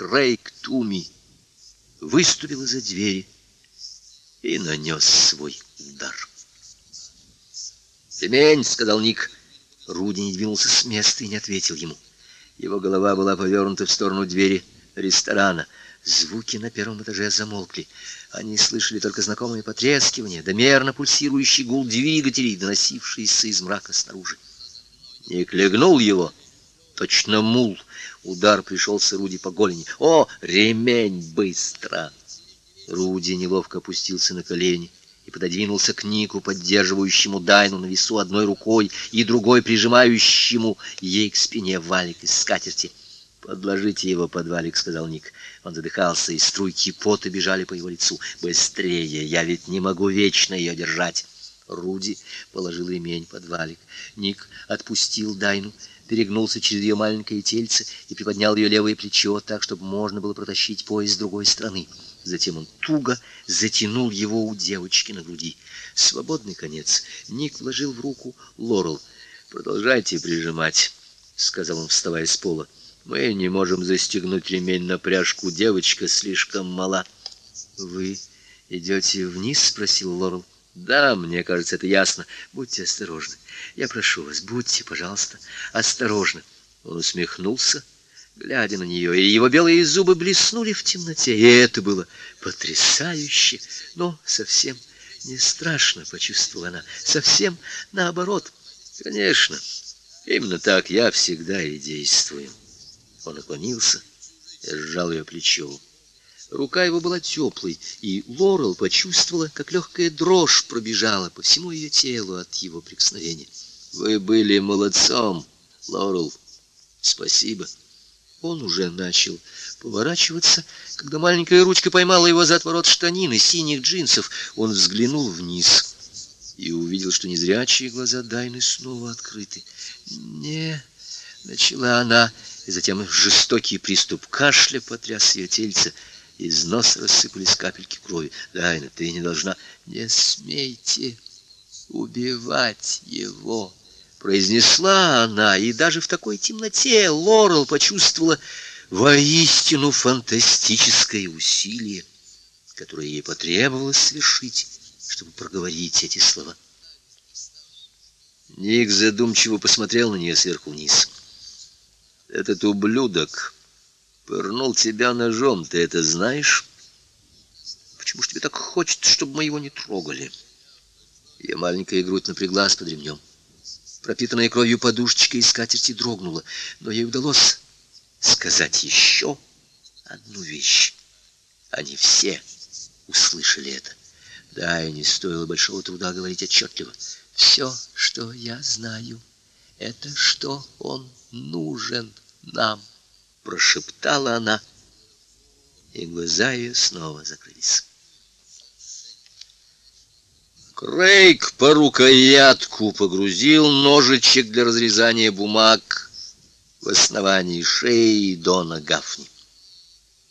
Крейг Туми выступил из-за двери и нанес свой удар. «Ремень!» — сказал Ник. Руди не двинулся с места и не ответил ему. Его голова была повернута в сторону двери ресторана. Звуки на первом этаже замолкли. Они слышали только знакомые потрескивания, да мерно пульсирующий гул двигателей, доносившийся из мрака снаружи. Ник легнул его, точно мул. Удар пришелся Руди по голени. «О, ремень, быстро!» Руди неловко опустился на колени и пододвинулся к Нику, поддерживающему Дайну на весу одной рукой и другой прижимающему ей к спине валик из скатерти. «Подложите его под валик», — сказал Ник. Он задыхался, и струйки пота бежали по его лицу. «Быстрее! Я ведь не могу вечно ее держать!» Руди положил ремень под валик. Ник отпустил Дайну, перегнулся через ее маленькое тельце и приподнял ее левое плечо так, чтобы можно было протащить пояс с другой стороны. Затем он туго затянул его у девочки на груди. Свободный конец Ник вложил в руку Лорел. «Продолжайте прижимать», — сказал он, вставая с пола. «Мы не можем застегнуть ремень на пряжку. Девочка слишком мала». «Вы идете вниз?» — спросил Лорел. «Да, мне кажется, это ясно. Будьте осторожны. Я прошу вас, будьте, пожалуйста, осторожны». Он усмехнулся глядя на нее, и его белые зубы блеснули в темноте, и это было потрясающе, но совсем не страшно, почувствовала она, совсем наоборот. Конечно, именно так я всегда и действую. Он наклонился и сжал ее плечо. Рука его была теплой, и Лорел почувствовала, как легкая дрожь пробежала по всему ее телу от его прикосновения. «Вы были молодцом, Лорел. Спасибо». Он уже начал поворачиваться, когда маленькая ручка поймала его за отворот штанины синих джинсов. Он взглянул вниз и увидел, что незрячие глаза Дайны снова открыты. «Не...» — начала она, и затем жестокий приступ кашля потряс ее тельце. Из носа рассыпались капельки крови. «Дайна, ты не должна...» «Не смейте убивать его!» произнесла она, и даже в такой темноте Лорел почувствовала воистину фантастическое усилие, которое ей потребовалось совершить, чтобы проговорить эти слова. Ник задумчиво посмотрел на нее сверху вниз. «Этот ублюдок пырнул тебя ножом, ты это знаешь? Почему ж тебе так хочется, чтобы мы его не трогали?» Ее маленькая грудь напряглась под ремнем. Пропитанная кровью подушечка из скатерти дрогнула, но ей удалось сказать еще одну вещь. Они все услышали это. Да, и не стоило большого труда говорить отчетливо. Все, что я знаю, это что он нужен нам, прошептала она, и глаза ее снова закрылись. Крейг по рукоятку погрузил ножичек для разрезания бумаг в основании шеи Дона Гафни.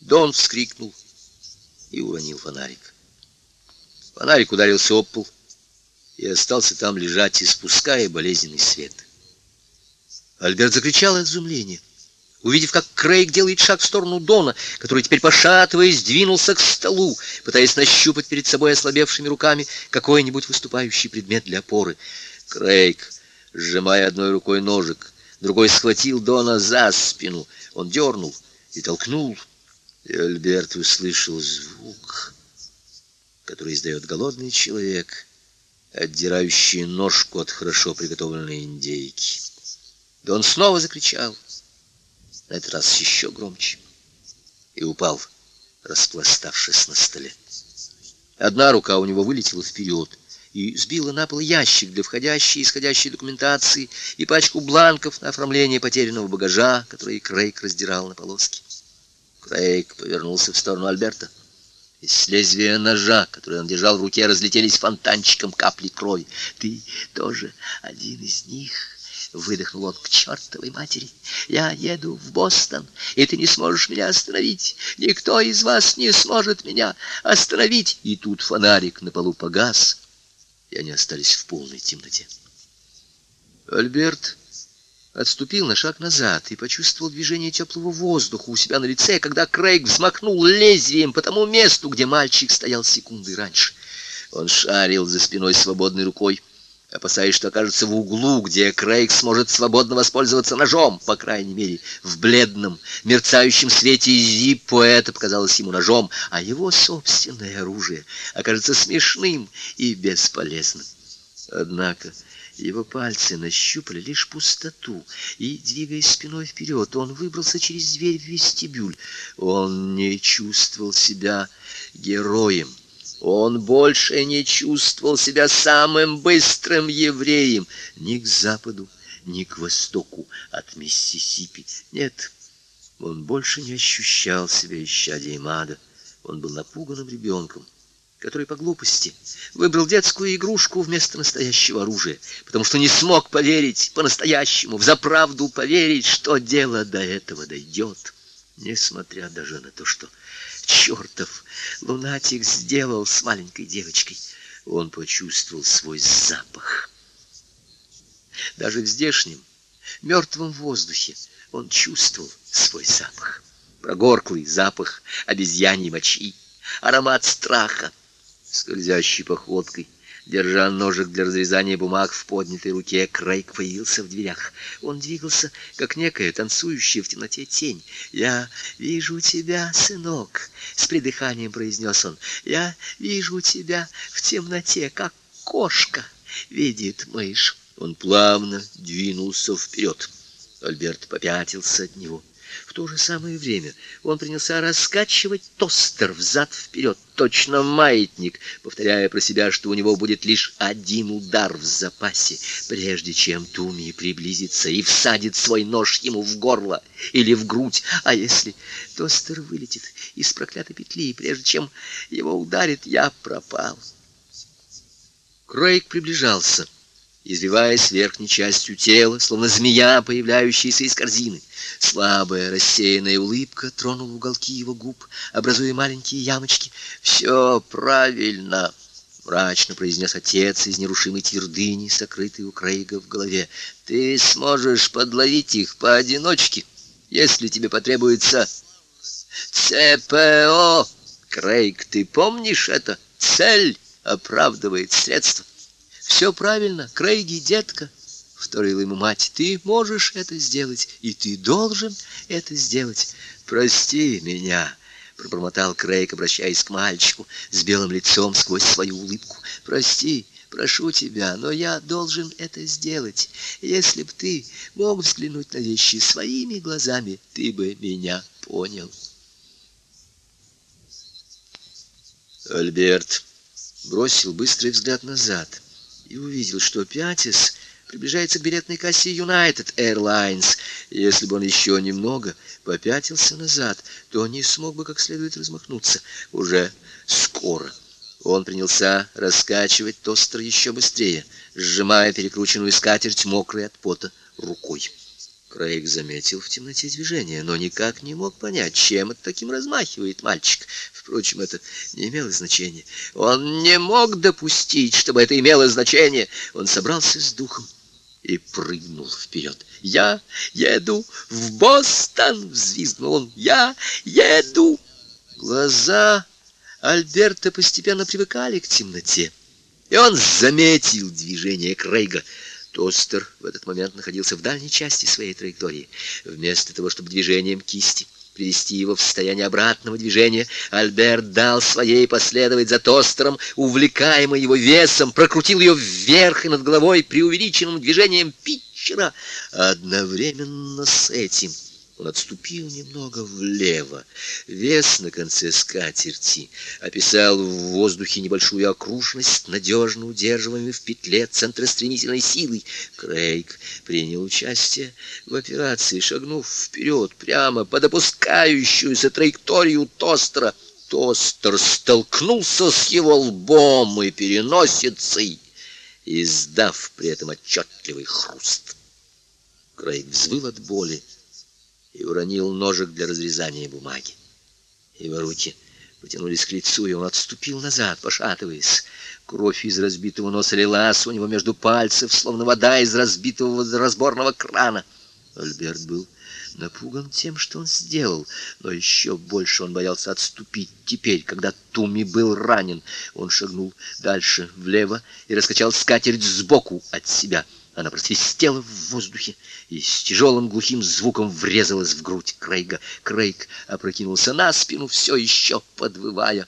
Дон вскрикнул и уронил фонарик. Фонарик ударился об пол и остался там лежать, испуская болезненный свет. Альберт закричал от изумления увидев, как Крейг делает шаг в сторону Дона, который теперь, пошатываясь, двинулся к столу, пытаясь нащупать перед собой ослабевшими руками какой-нибудь выступающий предмет для опоры. Крейг, сжимая одной рукой ножик, другой схватил Дона за спину. Он дернул и толкнул, и Альберт услышал звук, который издает голодный человек, отдирающий ножку от хорошо приготовленной индейки. Дон снова закричал — на этот раз еще громче, и упал, распластавшись на столе. Одна рука у него вылетела вперед и сбила на пол ящик для входящей и исходящей документации и пачку бланков на оформление потерянного багажа, который Крейг раздирал на полоски. Крейг повернулся в сторону Альберта. Из лезвия ножа, который он держал в руке, разлетелись фонтанчиком капли крови. «Ты тоже один из них?» Выдохнул он к чертовой матери. Я еду в Бостон, и ты не сможешь меня остановить. Никто из вас не сможет меня остановить. И тут фонарик на полу погас, и они остались в полной темноте. Альберт отступил на шаг назад и почувствовал движение теплого воздуха у себя на лице, когда Крейг взмахнул лезвием по тому месту, где мальчик стоял секунды раньше. Он шарил за спиной свободной рукой, опасаясь, что окажется в углу, где Крейг сможет свободно воспользоваться ножом, по крайней мере, в бледном, мерцающем свете зиппо это показалось ему ножом, а его собственное оружие окажется смешным и бесполезным. Однако его пальцы нащупали лишь пустоту, и, двигаясь спиной вперед, он выбрался через дверь в вестибюль. Он не чувствовал себя героем. Он больше не чувствовал себя самым быстрым евреем ни к западу, ни к востоку от Миссисипи. Нет, он больше не ощущал себя исчадием ада. Он был напуганным ребенком который по глупости выбрал детскую игрушку вместо настоящего оружия, потому что не смог поверить по-настоящему, в заправду поверить, что дело до этого дойдет, несмотря даже на то, что чертов лунатик сделал с маленькой девочкой. Он почувствовал свой запах. Даже в здешнем мертвом воздухе он чувствовал свой запах. Прогорклый запах обезьяньей мочи, аромат страха, скользящей походкой. Держа ножик для разрезания бумаг в поднятой руке, Крейг появился в дверях. Он двигался, как некая танцующая в темноте тень. «Я вижу тебя, сынок!» — с придыханием произнес он. «Я вижу тебя в темноте, как кошка видит мышь». Он плавно двинулся вперед. Альберт попятился от него. В то же самое время он принялся раскачивать тостер взад-вперед, точно маятник, повторяя про себя, что у него будет лишь один удар в запасе, прежде чем Туми приблизится и всадит свой нож ему в горло или в грудь. А если тостер вылетит из проклятой петли, прежде чем его ударит, я пропал. Крейг приближался извиваясь верхней частью тела, словно змея, появляющаяся из корзины. Слабая, рассеянная улыбка тронула уголки его губ, образуя маленькие ямочки. «Все правильно!» — мрачно произнес отец из нерушимой твердыни, сокрытой у Крейга в голове. «Ты сможешь подловить их поодиночке, если тебе потребуется ЦПО. Крейг, ты помнишь это? Цель оправдывает средства. Все правильно, Крейги, детка, вторила ему мать. Ты можешь это сделать, и ты должен это сделать. Прости меня, пробормотал Крейг, обращаясь к мальчику с белым лицом сквозь свою улыбку. Прости, прошу тебя, но я должен это сделать. Если б ты мог взглянуть на вещи своими глазами, ты бы меня понял. Альберт бросил быстрый взгляд назад и увидел, что Пятис приближается к билетной кассе United Airlines. Если бы он еще немного попятился назад, то не смог бы как следует размахнуться. Уже скоро. Он принялся раскачивать тостер еще быстрее, сжимая перекрученную скатерть мокрой от пота рукой. Крейг заметил в темноте движение, но никак не мог понять, чем это таким размахивает мальчик. Впрочем, это не имело значения. Он не мог допустить, чтобы это имело значение. Он собрался с духом и прыгнул вперед. «Я еду в Бостон!» — взвизгнул он. «Я еду!» Глаза Альберта постепенно привыкали к темноте, и он заметил движение Крейга — Тостер в этот момент находился в дальней части своей траектории. Вместо того, чтобы движением кисти привести его в состояние обратного движения, Альберт дал своей последовать за тостером, увлекаемый его весом, прокрутил ее вверх и над головой преувеличенным движением питчера. Одновременно с этим он отступил немного влево. Вес на конце скатерти описал в воздухе небольшую окружность, надежно удерживаемой в петле центростремительной силой. Крейг принял участие в операции, шагнув вперед прямо под опускающуюся траекторию тостера. Тостер столкнулся с его лбом и переносицей, издав при этом отчетливый хруст. Крейг взвыл от боли и уронил ножик для разрезания бумаги. Его руки потянулись к лицу, и он отступил назад, пошатываясь. Кровь из разбитого носа лилась у него между пальцев, словно вода из разбитого разборного крана. Альберт был напуган тем, что он сделал, но еще больше он боялся отступить теперь, когда Туми был ранен. Он шагнул дальше, влево, и раскачал скатерть сбоку от себя. Она просвистела в воздухе и с тяжелым глухим звуком врезалась в грудь Крейга. Крейг опрокинулся на спину, все еще подвывая.